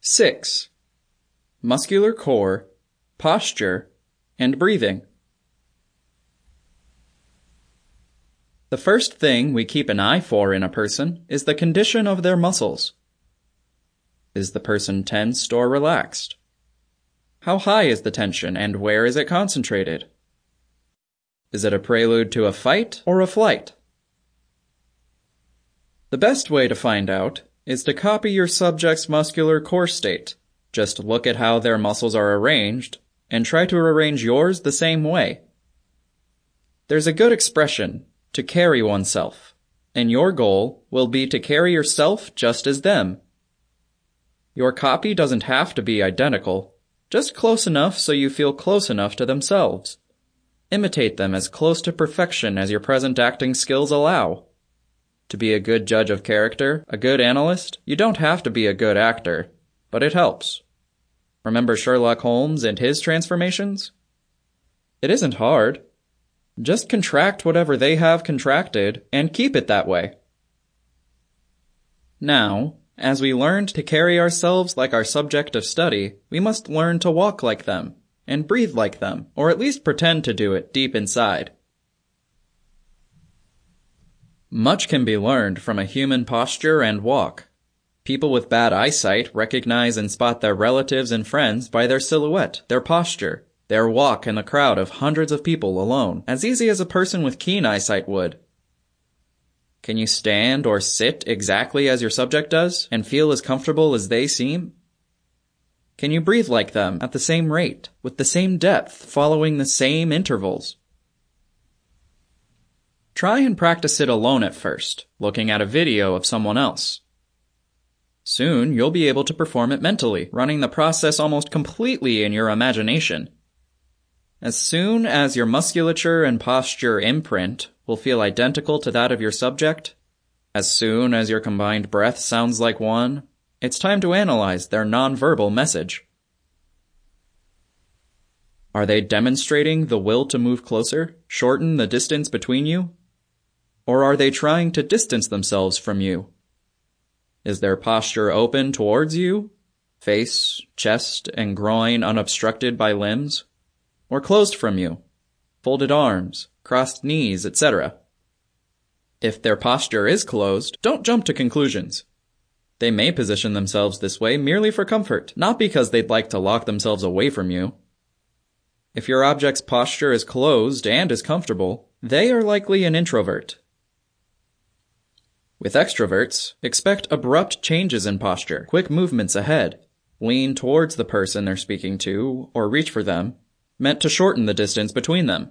6. Muscular core, posture, and breathing. The first thing we keep an eye for in a person is the condition of their muscles. Is the person tensed or relaxed? How high is the tension and where is it concentrated? Is it a prelude to a fight or a flight? The best way to find out is to copy your subject's muscular core state. Just look at how their muscles are arranged and try to arrange yours the same way. There's a good expression to carry oneself, and your goal will be to carry yourself just as them. Your copy doesn't have to be identical, just close enough so you feel close enough to themselves. Imitate them as close to perfection as your present acting skills allow. To be a good judge of character, a good analyst, you don't have to be a good actor, but it helps. Remember Sherlock Holmes and his transformations? It isn't hard. Just contract whatever they have contracted and keep it that way. Now, as we learned to carry ourselves like our subject of study, we must learn to walk like them and breathe like them, or at least pretend to do it deep inside. Much can be learned from a human posture and walk. People with bad eyesight recognize and spot their relatives and friends by their silhouette, their posture, their walk in a crowd of hundreds of people alone, as easy as a person with keen eyesight would. Can you stand or sit exactly as your subject does and feel as comfortable as they seem? Can you breathe like them at the same rate, with the same depth, following the same intervals? Try and practice it alone at first, looking at a video of someone else. Soon you'll be able to perform it mentally, running the process almost completely in your imagination. As soon as your musculature and posture imprint will feel identical to that of your subject, as soon as your combined breath sounds like one, it's time to analyze their nonverbal message. Are they demonstrating the will to move closer, shorten the distance between you? Or are they trying to distance themselves from you? Is their posture open towards you? Face, chest, and groin unobstructed by limbs? or closed from you, folded arms, crossed knees, etc. If their posture is closed, don't jump to conclusions. They may position themselves this way merely for comfort, not because they'd like to lock themselves away from you. If your object's posture is closed and is comfortable, they are likely an introvert. With extroverts, expect abrupt changes in posture, quick movements ahead. Lean towards the person they're speaking to, or reach for them, meant to shorten the distance between them.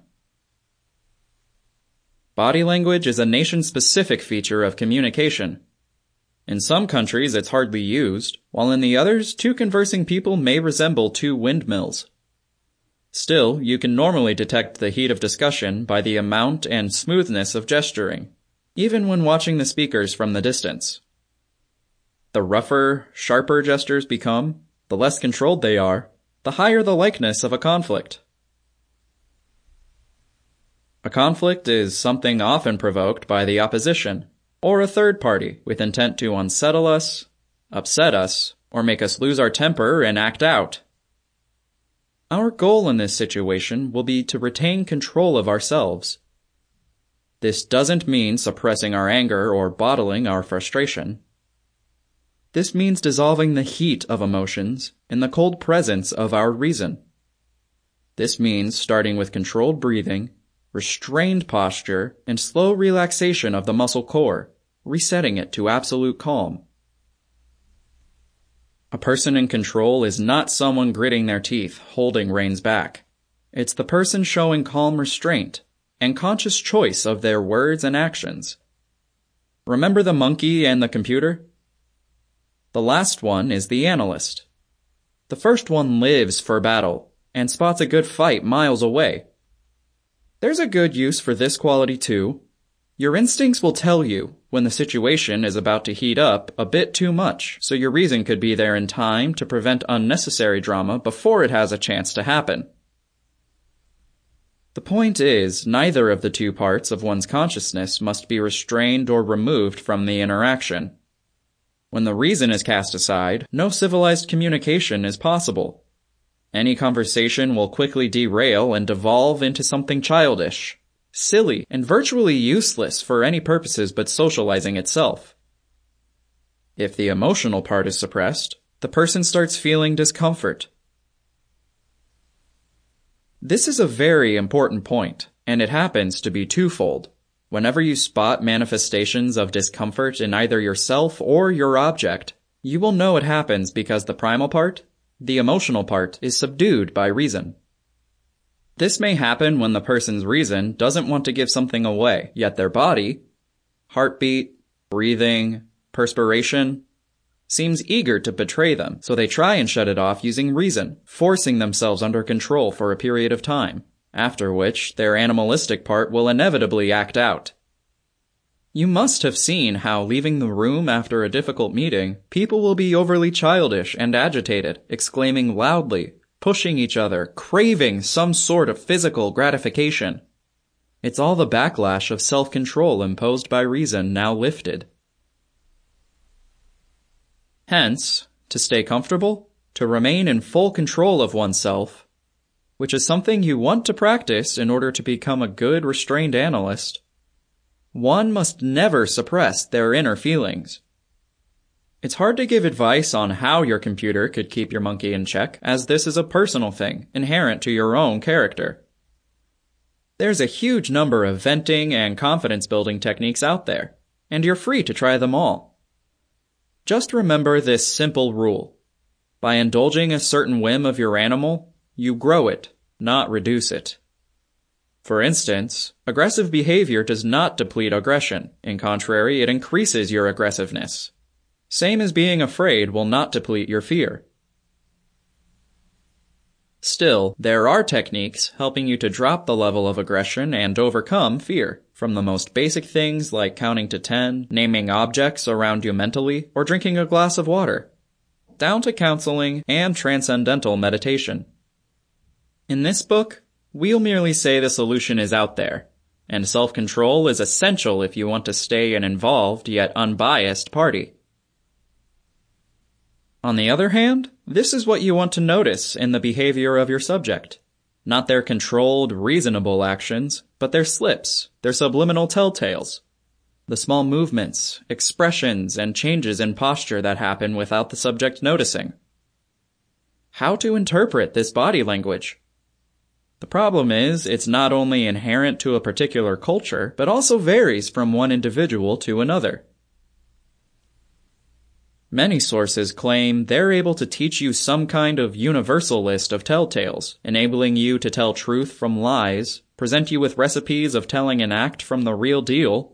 Body language is a nation-specific feature of communication. In some countries it's hardly used, while in the others two conversing people may resemble two windmills. Still, you can normally detect the heat of discussion by the amount and smoothness of gesturing, even when watching the speakers from the distance. The rougher, sharper gestures become, the less controlled they are, the higher the likeness of a conflict. A conflict is something often provoked by the opposition, or a third party with intent to unsettle us, upset us, or make us lose our temper and act out. Our goal in this situation will be to retain control of ourselves. This doesn't mean suppressing our anger or bottling our frustration. This means dissolving the heat of emotions in the cold presence of our reason. This means starting with controlled breathing, restrained posture, and slow relaxation of the muscle core, resetting it to absolute calm. A person in control is not someone gritting their teeth, holding reins back. It's the person showing calm restraint and conscious choice of their words and actions. Remember the monkey and the computer? The last one is the analyst. The first one lives for battle and spots a good fight miles away. There's a good use for this quality too. Your instincts will tell you when the situation is about to heat up a bit too much, so your reason could be there in time to prevent unnecessary drama before it has a chance to happen. The point is, neither of the two parts of one's consciousness must be restrained or removed from the interaction. When the reason is cast aside, no civilized communication is possible. Any conversation will quickly derail and devolve into something childish, silly, and virtually useless for any purposes but socializing itself. If the emotional part is suppressed, the person starts feeling discomfort. This is a very important point, and it happens to be twofold. Whenever you spot manifestations of discomfort in either yourself or your object, you will know it happens because the primal part, the emotional part, is subdued by reason. This may happen when the person's reason doesn't want to give something away, yet their body, heartbeat, breathing, perspiration, seems eager to betray them, so they try and shut it off using reason, forcing themselves under control for a period of time after which their animalistic part will inevitably act out. You must have seen how leaving the room after a difficult meeting, people will be overly childish and agitated, exclaiming loudly, pushing each other, craving some sort of physical gratification. It's all the backlash of self-control imposed by reason now lifted. Hence, to stay comfortable, to remain in full control of oneself, which is something you want to practice in order to become a good restrained analyst, one must never suppress their inner feelings. It's hard to give advice on how your computer could keep your monkey in check, as this is a personal thing, inherent to your own character. There's a huge number of venting and confidence building techniques out there, and you're free to try them all. Just remember this simple rule. By indulging a certain whim of your animal, you grow it, not reduce it. For instance, aggressive behavior does not deplete aggression. In contrary, it increases your aggressiveness. Same as being afraid will not deplete your fear. Still, there are techniques helping you to drop the level of aggression and overcome fear, from the most basic things like counting to 10, naming objects around you mentally, or drinking a glass of water, down to counseling and transcendental meditation. In this book, we'll merely say the solution is out there, and self-control is essential if you want to stay an involved yet unbiased party. On the other hand, this is what you want to notice in the behavior of your subject. Not their controlled, reasonable actions, but their slips, their subliminal telltales. The small movements, expressions, and changes in posture that happen without the subject noticing. How to interpret this body language? The problem is, it's not only inherent to a particular culture, but also varies from one individual to another. Many sources claim they're able to teach you some kind of universal list of telltales, enabling you to tell truth from lies, present you with recipes of telling an act from the real deal.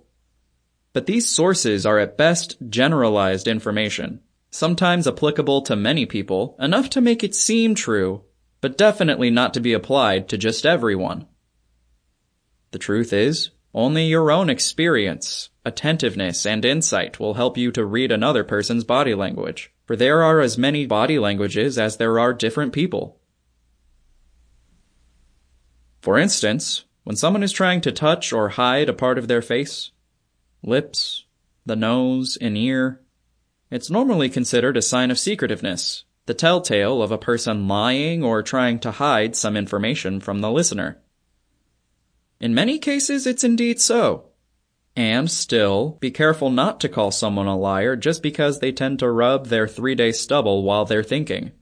But these sources are at best generalized information, sometimes applicable to many people, enough to make it seem true, but definitely not to be applied to just everyone. The truth is, only your own experience, attentiveness, and insight will help you to read another person's body language, for there are as many body languages as there are different people. For instance, when someone is trying to touch or hide a part of their face, lips, the nose, an ear, it's normally considered a sign of secretiveness the telltale of a person lying or trying to hide some information from the listener. In many cases, it's indeed so. And still, be careful not to call someone a liar just because they tend to rub their three-day stubble while they're thinking.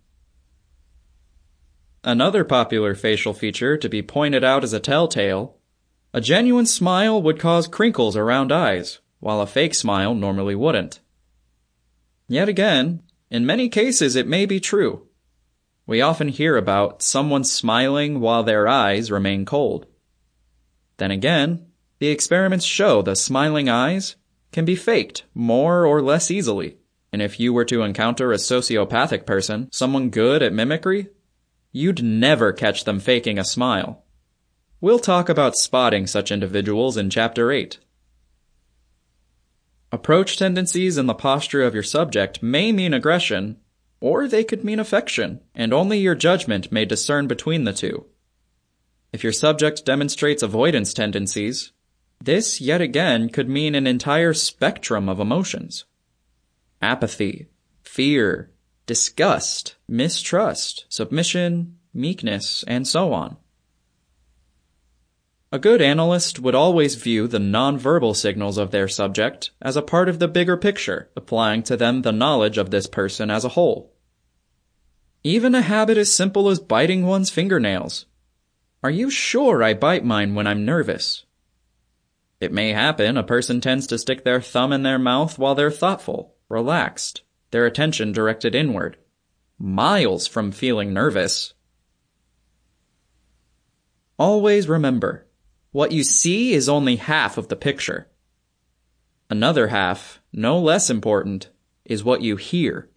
Another popular facial feature to be pointed out as a telltale, a genuine smile would cause crinkles around eyes, while a fake smile normally wouldn't. Yet again, in many cases, it may be true. We often hear about someone smiling while their eyes remain cold. Then again, the experiments show the smiling eyes can be faked more or less easily. And if you were to encounter a sociopathic person, someone good at mimicry, you'd never catch them faking a smile. We'll talk about spotting such individuals in Chapter 8. Approach tendencies in the posture of your subject may mean aggression, or they could mean affection, and only your judgment may discern between the two. If your subject demonstrates avoidance tendencies, this yet again could mean an entire spectrum of emotions. apathy, fear, disgust, mistrust, submission, meekness, and so on. A good analyst would always view the nonverbal signals of their subject as a part of the bigger picture, applying to them the knowledge of this person as a whole. Even a habit as simple as biting one's fingernails. Are you sure I bite mine when I'm nervous? It may happen a person tends to stick their thumb in their mouth while they're thoughtful, relaxed, their attention directed inward, miles from feeling nervous. Always remember, what you see is only half of the picture. Another half, no less important, is what you hear.